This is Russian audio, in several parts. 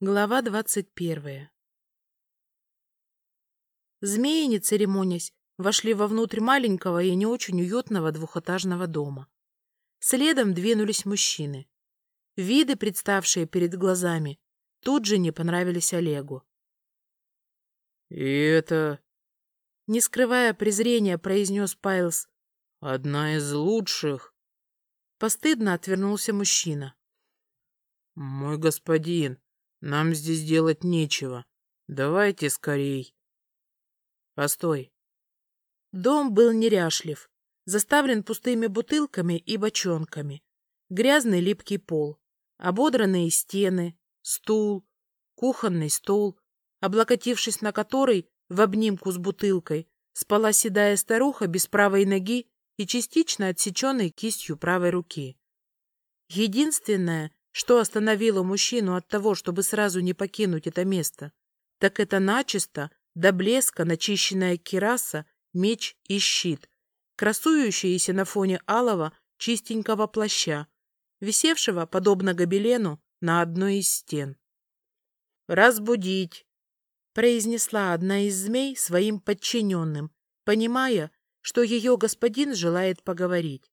Глава двадцать первая Змеи, не церемонясь, вошли вовнутрь маленького и не очень уютного двухэтажного дома. Следом двинулись мужчины. Виды, представшие перед глазами, тут же не понравились Олегу. «И это...» Не скрывая презрения, произнес Пайлс. «Одна из лучших...» Постыдно отвернулся мужчина. «Мой господин, нам здесь делать нечего. Давайте скорей. Постой. Дом был неряшлив, заставлен пустыми бутылками и бочонками. Грязный липкий пол, ободранные стены, стул, кухонный стол, облокотившись на который в обнимку с бутылкой спала седая старуха без правой ноги и частично отсеченной кистью правой руки. Единственное, что остановило мужчину от того, чтобы сразу не покинуть это место? Так это начисто, до блеска начищенная кираса, меч и щит, красующиеся на фоне алого чистенького плаща, висевшего, подобно гобелену, на одной из стен. «Разбудить!» — произнесла одна из змей своим подчиненным, понимая, что ее господин желает поговорить.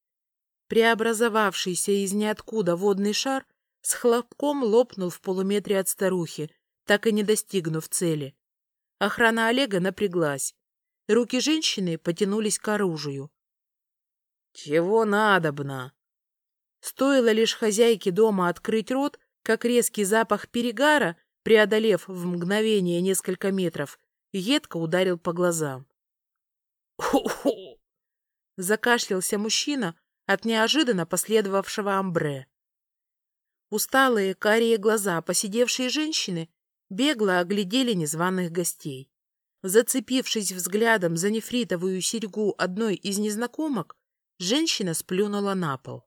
Преобразовавшийся из ниоткуда водный шар с хлопком лопнул в полуметре от старухи, так и не достигнув цели. Охрана Олега напряглась. Руки женщины потянулись к оружию. «Чего надобно?» Стоило лишь хозяйке дома открыть рот, как резкий запах перегара, преодолев в мгновение несколько метров, едко ударил по глазам. «Ху-ху!» Закашлялся мужчина от неожиданно последовавшего амбре. Усталые карие глаза посидевшей женщины бегло оглядели незваных гостей. Зацепившись взглядом за нефритовую серьгу одной из незнакомок, женщина сплюнула на пол.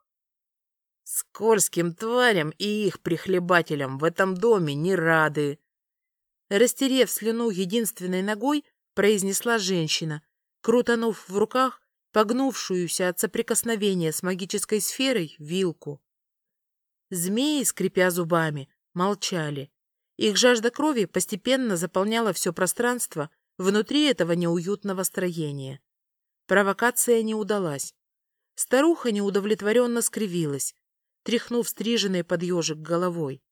«Скользким тварям и их прихлебателям в этом доме не рады!» Растерев слюну единственной ногой, произнесла женщина, крутанув в руках погнувшуюся от соприкосновения с магической сферой вилку. Змеи, скрипя зубами, молчали. Их жажда крови постепенно заполняла все пространство внутри этого неуютного строения. Провокация не удалась. Старуха неудовлетворенно скривилась, тряхнув стриженной под ежик головой.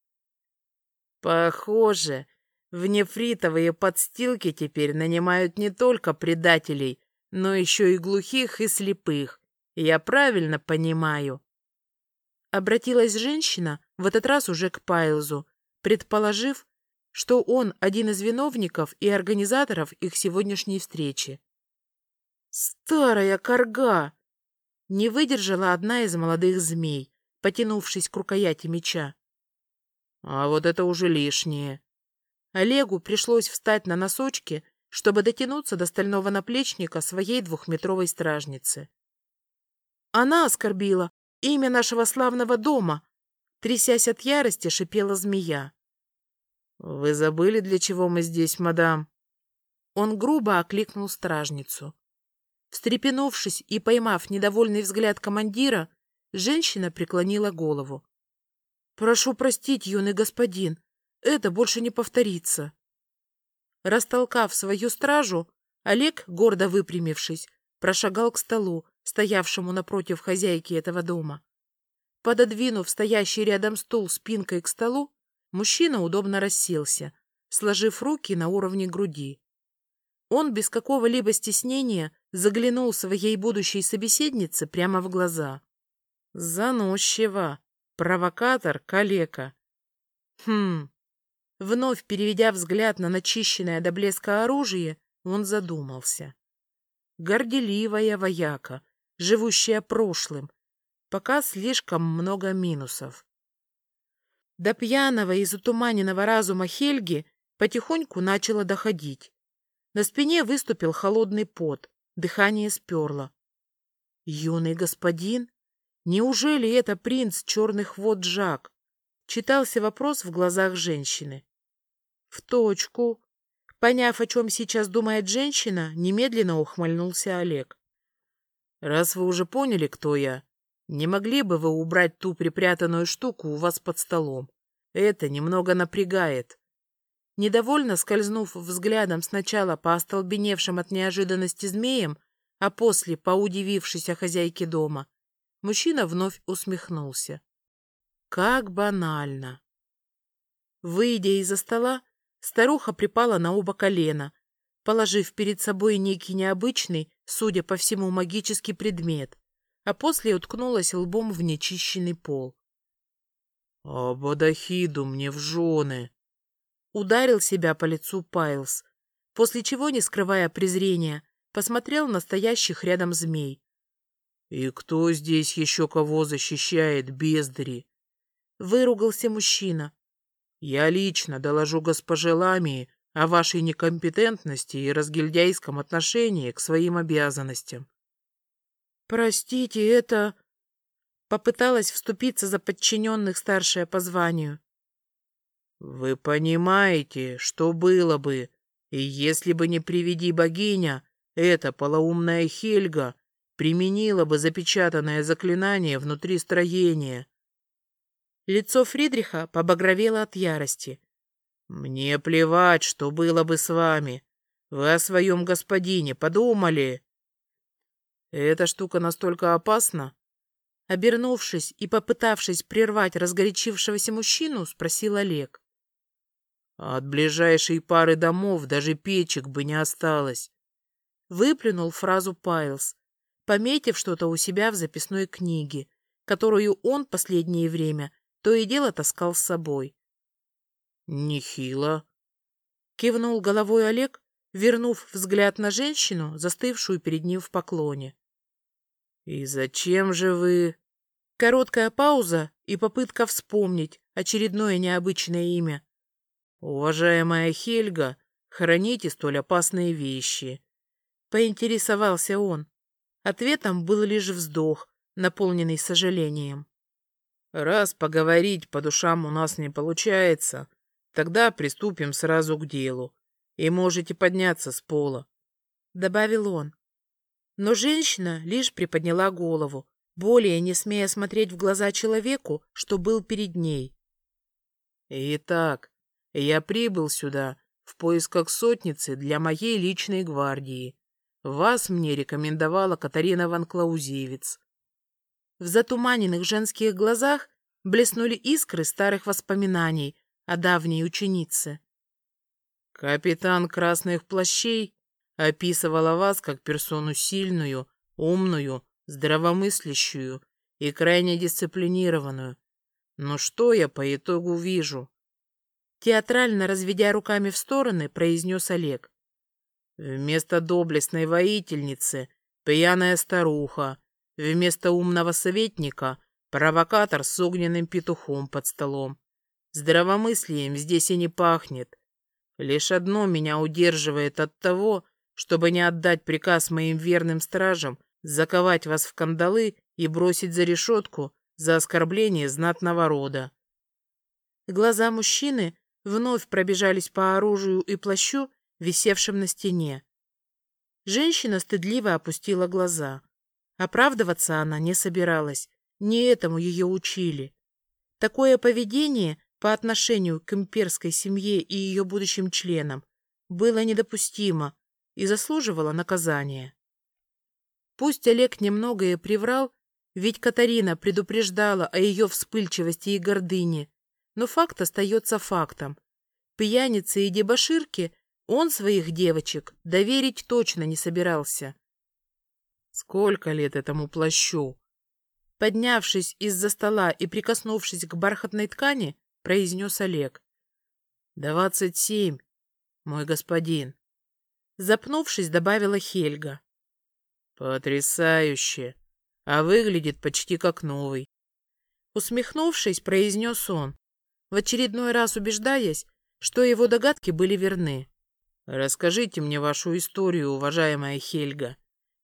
«Похоже, в нефритовые подстилки теперь нанимают не только предателей, но еще и глухих и слепых. Я правильно понимаю?» Обратилась женщина, в этот раз уже к Пайлзу, предположив, что он один из виновников и организаторов их сегодняшней встречи. «Старая корга!» Не выдержала одна из молодых змей, потянувшись к рукояти меча. «А вот это уже лишнее!» Олегу пришлось встать на носочки, чтобы дотянуться до стального наплечника своей двухметровой стражницы. Она оскорбила Имя нашего славного дома!» Трясясь от ярости, шипела змея. «Вы забыли, для чего мы здесь, мадам?» Он грубо окликнул стражницу. Встрепенувшись и поймав недовольный взгляд командира, женщина преклонила голову. «Прошу простить, юный господин, это больше не повторится». Растолкав свою стражу, Олег, гордо выпрямившись, прошагал к столу, стоявшему напротив хозяйки этого дома. Пододвинув стоящий рядом стул спинкой к столу, мужчина удобно расселся, сложив руки на уровне груди. Он без какого-либо стеснения заглянул своей будущей собеседнице прямо в глаза. Заносчиво. Провокатор, калека. Хм. Вновь переведя взгляд на начищенное до блеска оружие, он задумался. Горделивая вояка, живущая прошлым, пока слишком много минусов. До пьяного и затуманенного разума Хельги потихоньку начало доходить. На спине выступил холодный пот, дыхание сперло. «Юный господин? Неужели это принц черных вод Жак?» Читался вопрос в глазах женщины. «В точку!» Поняв, о чем сейчас думает женщина, немедленно ухмыльнулся Олег. Раз вы уже поняли, кто я, не могли бы вы убрать ту припрятанную штуку у вас под столом? Это немного напрягает. Недовольно скользнув взглядом сначала по остолбеневшим от неожиданности змеям, а после по удивившейся хозяйке дома, мужчина вновь усмехнулся. Как банально. Выйдя из-за стола, старуха припала на оба колена, положив перед собой некий необычный, судя по всему, магический предмет, а после уткнулась лбом в нечищенный пол. «Абадахиду мне в жены!» Ударил себя по лицу Пайлз, после чего, не скрывая презрения, посмотрел на стоящих рядом змей. «И кто здесь еще кого защищает, бездари?» Выругался мужчина. «Я лично доложу госпоже Ламии о вашей некомпетентности и разгильдяйском отношении к своим обязанностям». «Простите, это...» Попыталась вступиться за подчиненных старшая по званию. «Вы понимаете, что было бы, и если бы не приведи богиня, эта полоумная Хельга применила бы запечатанное заклинание внутри строения». Лицо Фридриха побагровело от ярости. «Мне плевать, что было бы с вами. Вы о своем господине подумали?» «Эта штука настолько опасна?» Обернувшись и попытавшись прервать разгорячившегося мужчину, спросил Олег. От ближайшей пары домов даже печек бы не осталось. Выплюнул фразу Пайлз, пометив что-то у себя в записной книге, которую он последнее время то и дело таскал с собой. Нехило. Кивнул головой Олег, вернув взгляд на женщину, застывшую перед ним в поклоне. «И зачем же вы...» Короткая пауза и попытка вспомнить очередное необычное имя. «Уважаемая Хельга, храните столь опасные вещи», — поинтересовался он. Ответом был лишь вздох, наполненный сожалением. «Раз поговорить по душам у нас не получается, тогда приступим сразу к делу, и можете подняться с пола», — добавил он. Но женщина лишь приподняла голову, более не смея смотреть в глаза человеку, что был перед ней. «Итак, я прибыл сюда в поисках сотницы для моей личной гвардии. Вас мне рекомендовала Катарина Ван Клаузевиц. В затуманенных женских глазах блеснули искры старых воспоминаний о давней ученице. Капитан Красных Плащей описывала вас как персону сильную, умную, здравомыслящую и крайне дисциплинированную. Но что я по итогу вижу? Театрально разведя руками в стороны, произнес Олег. Вместо доблестной воительницы — пьяная старуха, вместо умного советника — провокатор с огненным петухом под столом. Здравомыслием здесь и не пахнет. Лишь одно меня удерживает от того, чтобы не отдать приказ моим верным стражам заковать вас в кандалы и бросить за решетку за оскорбление знатного рода. Глаза мужчины вновь пробежались по оружию и плащу, висевшим на стене. Женщина стыдливо опустила глаза. Оправдываться она не собиралась, не этому ее учили. Такое поведение по отношению к имперской семье и ее будущим членам было недопустимо и заслуживало наказания. Пусть Олег немного и приврал, ведь Катарина предупреждала о ее вспыльчивости и гордыне, но факт остается фактом. Пьянице и дебоширке он своих девочек доверить точно не собирался. Сколько лет этому плащу? Поднявшись из-за стола и прикоснувшись к бархатной ткани, произнес Олег. «Двадцать семь, мой господин». Запнувшись, добавила Хельга. «Потрясающе! А выглядит почти как новый». Усмехнувшись, произнес он, в очередной раз убеждаясь, что его догадки были верны. «Расскажите мне вашу историю, уважаемая Хельга.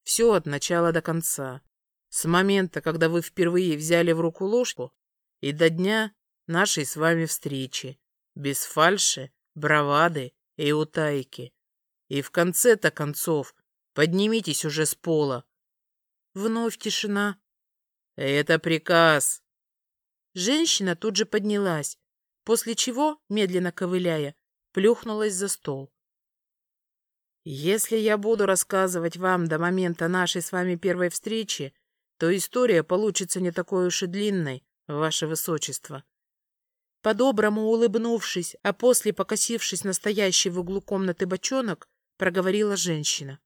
Все от начала до конца. С момента, когда вы впервые взяли в руку ложку, и до дня нашей с вами встречи. Без фальши, бравады и утайки. И в конце-то концов поднимитесь уже с пола». Вновь тишина. «Это приказ», Женщина тут же поднялась, после чего, медленно ковыляя, плюхнулась за стол. «Если я буду рассказывать вам до момента нашей с вами первой встречи, то история получится не такой уж и длинной, ваше высочество». По-доброму улыбнувшись, а после покосившись настоящий в углу комнаты бочонок, проговорила женщина.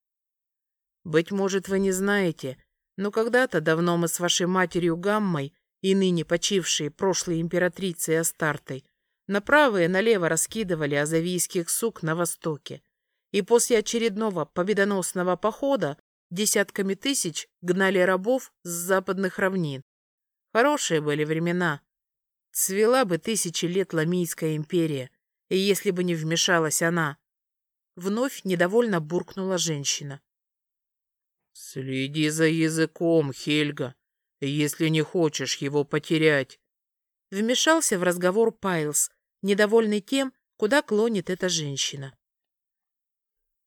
«Быть может, вы не знаете, но когда-то давно мы с вашей матерью Гаммой и ныне почившей прошлой императрицей Астартой направо и налево раскидывали азавийских сук на востоке. И после очередного победоносного похода десятками тысяч гнали рабов с западных равнин. Хорошие были времена. Цвела бы тысячи лет Ламийская империя, и если бы не вмешалась она. Вновь недовольно буркнула женщина. «Следи за языком, Хельга, если не хочешь его потерять». Вмешался в разговор Пайлс, недовольный тем, куда клонит эта женщина.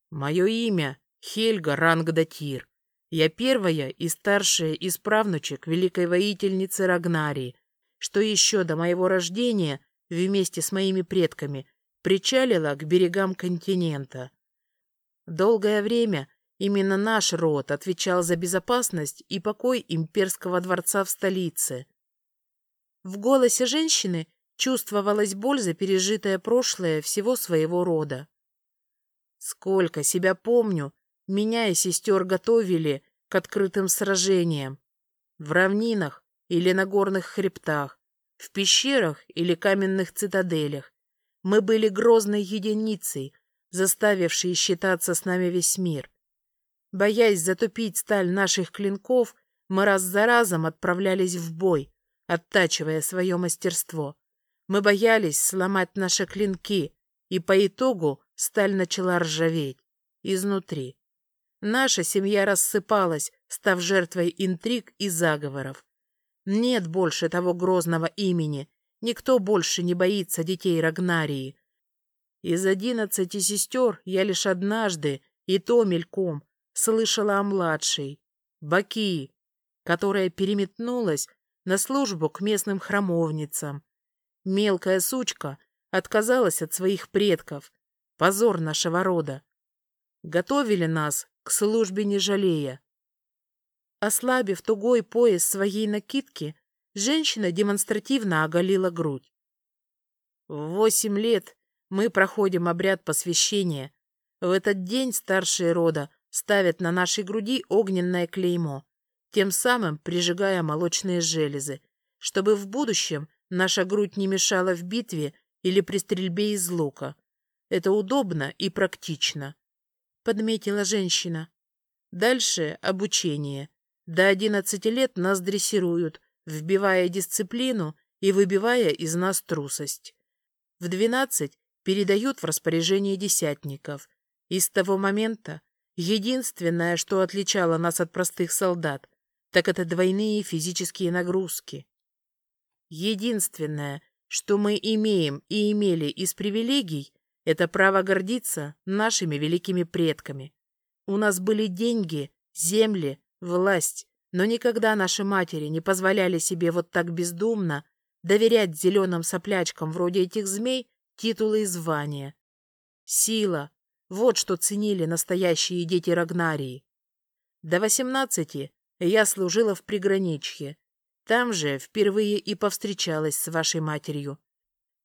«Мое имя Хельга Рангдатир. Я первая и старшая из правнучек великой воительницы Рагнарии, что еще до моего рождения вместе с моими предками причалила к берегам континента. Долгое время Именно наш род отвечал за безопасность и покой имперского дворца в столице. В голосе женщины чувствовалась боль за пережитое прошлое всего своего рода. Сколько себя помню, меня и сестер готовили к открытым сражениям. В равнинах или на горных хребтах, в пещерах или каменных цитаделях. Мы были грозной единицей, заставившей считаться с нами весь мир. Боясь затупить сталь наших клинков, мы раз за разом отправлялись в бой, оттачивая свое мастерство. Мы боялись сломать наши клинки, и по итогу сталь начала ржаветь изнутри. Наша семья рассыпалась, став жертвой интриг и заговоров. Нет больше того грозного имени, никто больше не боится детей Рагнарии. Из одиннадцати сестер я лишь однажды, и то мельком, слышала о младшей, Баки, которая переметнулась на службу к местным храмовницам. Мелкая сучка отказалась от своих предков. Позор нашего рода. Готовили нас к службе не жалея. Ослабив тугой пояс своей накидки, женщина демонстративно оголила грудь. В восемь лет мы проходим обряд посвящения. В этот день старшие рода ставят на нашей груди огненное клеймо, тем самым прижигая молочные железы, чтобы в будущем наша грудь не мешала в битве или при стрельбе из лука. Это удобно и практично. Подметила женщина. Дальше обучение. До одиннадцати лет нас дрессируют, вбивая дисциплину и выбивая из нас трусость. В двенадцать передают в распоряжение десятников. И с того момента Единственное, что отличало нас от простых солдат, так это двойные физические нагрузки. Единственное, что мы имеем и имели из привилегий, это право гордиться нашими великими предками. У нас были деньги, земли, власть, но никогда наши матери не позволяли себе вот так бездумно доверять зеленым соплячкам вроде этих змей титулы и звания. Сила, вот что ценили настоящие дети Рагнарии. До восемнадцати я служила в приграничье. Там же впервые и повстречалась с вашей матерью.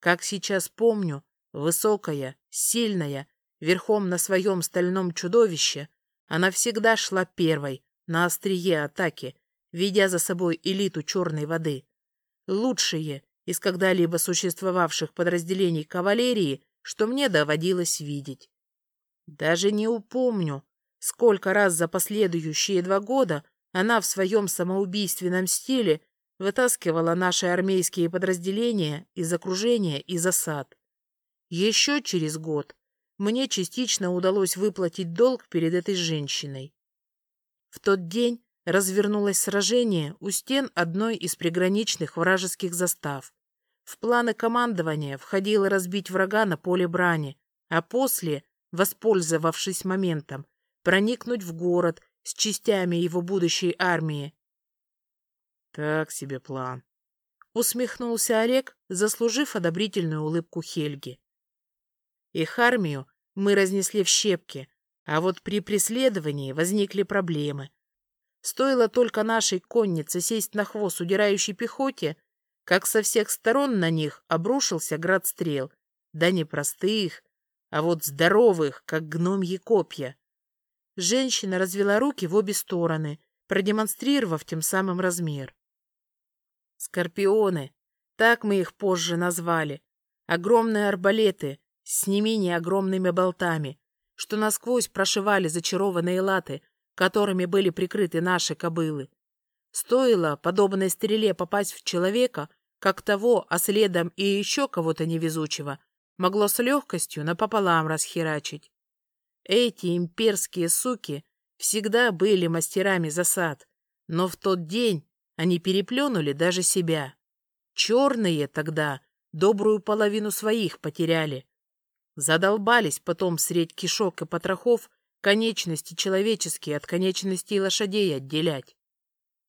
Как сейчас помню, высокая, сильная, верхом на своем стальном чудовище, она всегда шла первой, на острие атаки, ведя за собой элиту черной воды. Лучшие из когда-либо существовавших подразделений кавалерии, что мне доводилось видеть. Даже не упомню, сколько раз за последующие два года она в своем самоубийственном стиле вытаскивала наши армейские подразделения из окружения и засад. Еще через год мне частично удалось выплатить долг перед этой женщиной. В тот день развернулось сражение у стен одной из приграничных вражеских застав. В планы командования входило разбить врага на поле брани, а после воспользовавшись моментом, проникнуть в город с частями его будущей армии. Так себе план. Усмехнулся Олег, заслужив одобрительную улыбку Хельги. Их армию мы разнесли в щепки, а вот при преследовании возникли проблемы. Стоило только нашей коннице сесть на хвост удирающей пехоте, как со всех сторон на них обрушился град стрел. Да не простых, а вот здоровых, как гномьи копья. Женщина развела руки в обе стороны, продемонстрировав тем самым размер. Скорпионы, так мы их позже назвали. Огромные арбалеты с не менее огромными болтами, что насквозь прошивали зачарованные латы, которыми были прикрыты наши кобылы. Стоило подобной стреле попасть в человека, как того, а следом и еще кого-то невезучего, могло с легкостью напополам расхерачить. Эти имперские суки всегда были мастерами засад, но в тот день они переплюнули даже себя. Черные тогда добрую половину своих потеряли. Задолбались потом средь кишок и потрохов конечности человеческие от конечностей лошадей отделять.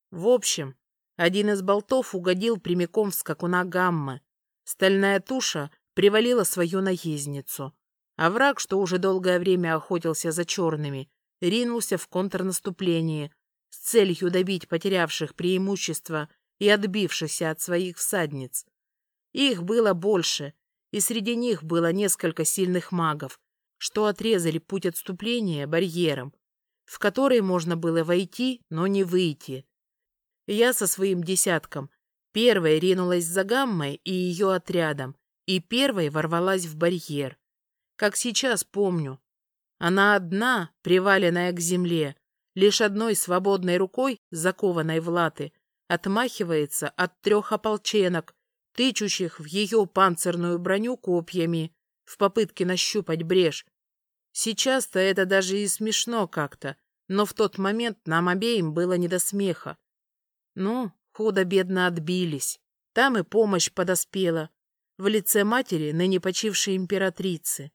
В общем, один из болтов угодил прямиком в скакуна гаммы. Стальная туша привалила свою наездницу, а враг, что уже долгое время охотился за черными, ринулся в контрнаступление с целью добить потерявших преимущество и отбившихся от своих всадниц. Их было больше, и среди них было несколько сильных магов, что отрезали путь отступления барьером, в который можно было войти, но не выйти. Я со своим десятком первой ринулась за Гаммой и ее отрядом, и первой ворвалась в барьер. Как сейчас помню. Она одна, приваленная к земле, лишь одной свободной рукой, закованной в латы, отмахивается от трех ополченок, тычущих в ее панцирную броню копьями, в попытке нащупать брешь. Сейчас-то это даже и смешно как-то, но в тот момент нам обеим было не до смеха. Ну, худо-бедно отбились. Там и помощь подоспела, в лице матери, ныне почившей императрицы.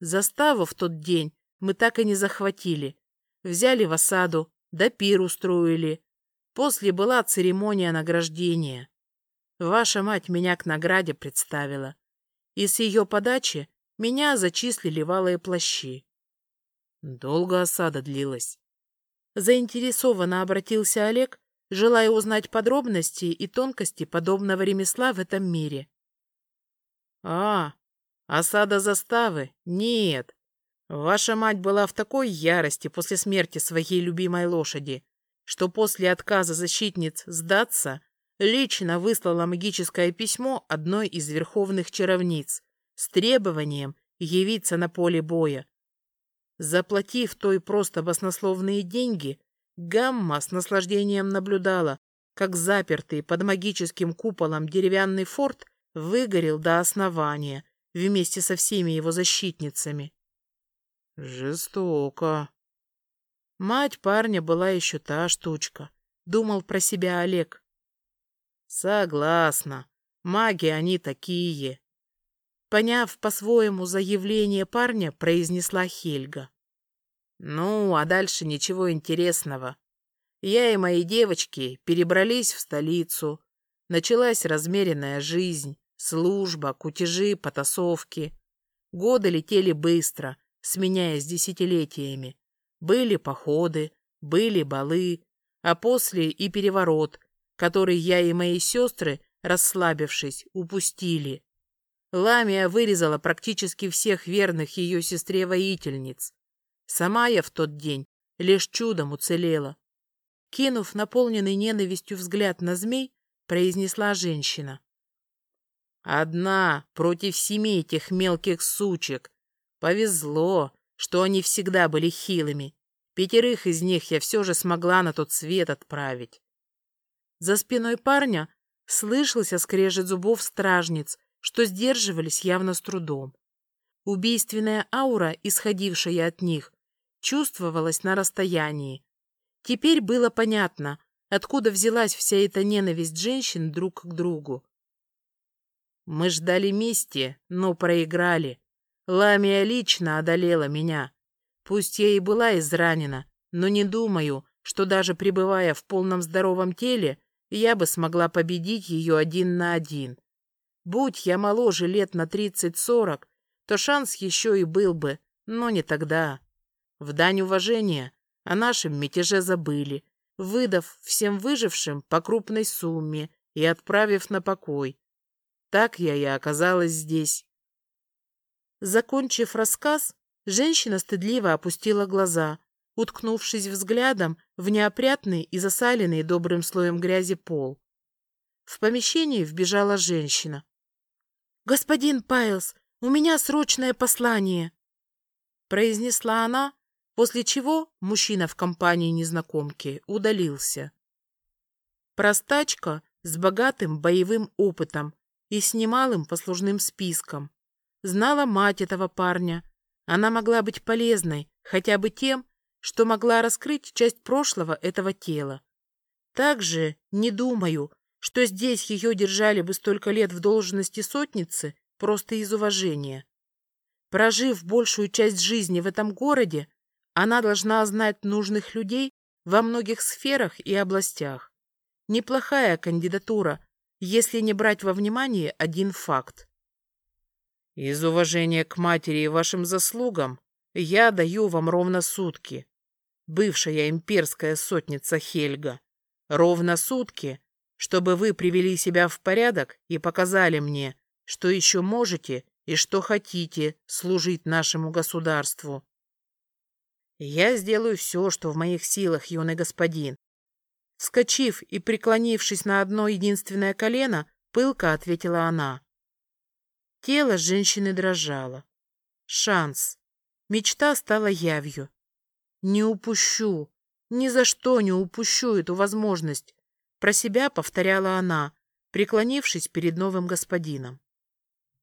Заставу в тот день мы так и не захватили. Взяли в осаду, да пир устроили. После была церемония награждения. Ваша мать меня к награде представила. И с ее подачи меня зачислили валые плащи. Долго осада длилась. Заинтересованно обратился Олег, желая узнать подробности и тонкости подобного ремесла в этом мире. А, осада заставы? Нет. Ваша мать была в такой ярости после смерти своей любимой лошади, что после отказа защитниц сдаться лично выслала магическое письмо одной из верховных чаровниц с требованием явиться на поле боя. Заплатив той просто баснословные деньги, Гамма с наслаждением наблюдала, как запертый под магическим куполом деревянный форт выгорел до основания вместе со всеми его защитницами. Жестоко. Мать парня была еще та штучка, думал про себя Олег. Согласна, маги они такие. Поняв по-своему заявление парня, произнесла Хельга. Ну, а дальше ничего интересного. Я и мои девочки перебрались в столицу. Началась размеренная жизнь. Служба, кутежи, потасовки. Годы летели быстро, сменяясь десятилетиями. Были походы, были балы, а после и переворот, который я и мои сестры, расслабившись, упустили. Ламия вырезала практически всех верных ее сестре-воительниц. Сама я в тот день лишь чудом уцелела. Кинув наполненный ненавистью взгляд на змей, произнесла женщина. Одна против семи этих мелких сучек. Повезло, что они всегда были хилыми. Пятерых из них я все же смогла на тот свет отправить. За спиной парня слышался скрежет зубов стражниц, что сдерживались явно с трудом. Убийственная аура, исходившая от них, чувствовалась на расстоянии. Теперь было понятно, откуда взялась вся эта ненависть женщин друг к другу. Мы ждали мести, но проиграли. Ламия лично одолела меня. Пусть я и была изранена, но не думаю, что даже пребывая в полном здоровом теле, я бы смогла победить ее один на один. Будь я моложе лет на тридцать-сорок, то шанс еще и был бы, но не тогда. В дань уважения о нашем мятеже забыли, выдав всем выжившим по крупной сумме и отправив на покой. Так я и оказалась здесь. Закончив рассказ, женщина стыдливо опустила глаза, уткнувшись взглядом в неопрятный и засаленный добрым слоем грязи пол. В помещении вбежала женщина. «Господин Пайлс, у меня срочное послание!» произнесла она, после чего мужчина в компании незнакомки удалился. Простачка с богатым боевым опытом и с немалым послужным списком. Знала мать этого парня. Она могла быть полезной хотя бы тем, что могла раскрыть часть прошлого этого тела. Также не думаю, что здесь ее держали бы столько лет в должности сотницы просто из уважения. Прожив большую часть жизни в этом городе, она должна знать нужных людей во многих сферах и областях. Неплохая кандидатура, если не брать во внимание один факт. Из уважения к матери и вашим заслугам я даю вам ровно сутки. Бывшая имперская сотница Хельга. Ровно сутки, чтобы вы привели себя в порядок и показали мне, что еще можете и что хотите служить нашему государству. Я сделаю все, что в моих силах, юный господин. Вскочив и преклонившись на одно единственное колено, пылко ответила она. Тело женщины дрожало. Шанс. Мечта стала явью. Не упущу, ни за что не упущу эту возможность. Про себя повторяла она, преклонившись перед новым господином.